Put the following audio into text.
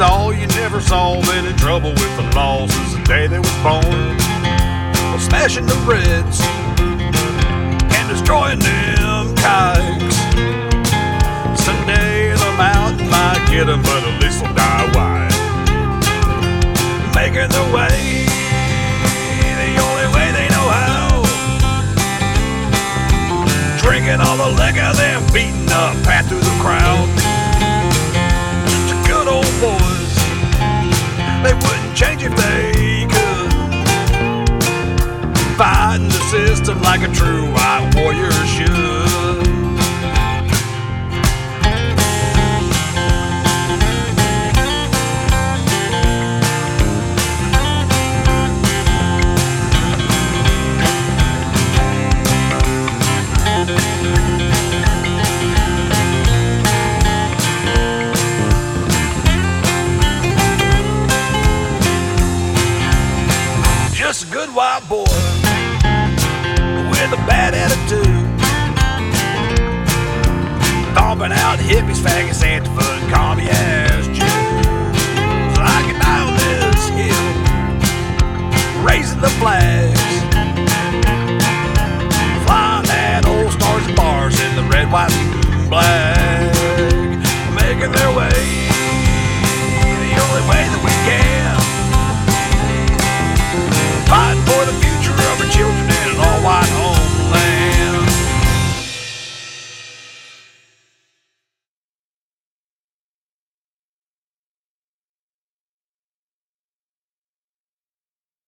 It's all you never solve. Any trouble with the law since the day they was born. Well, smashing the Reds and destroying them kikes. Someday the mountain might get them, but at least they'll die wide. Making their way, the only way they know how. Drinking all the liquor they're beating up. Like a true white warrior should. Just good white boy with a bad attitude. Stomping out hippies, faggots, Antifa, and commie ass Jews. I can die on this hill, raising the flag.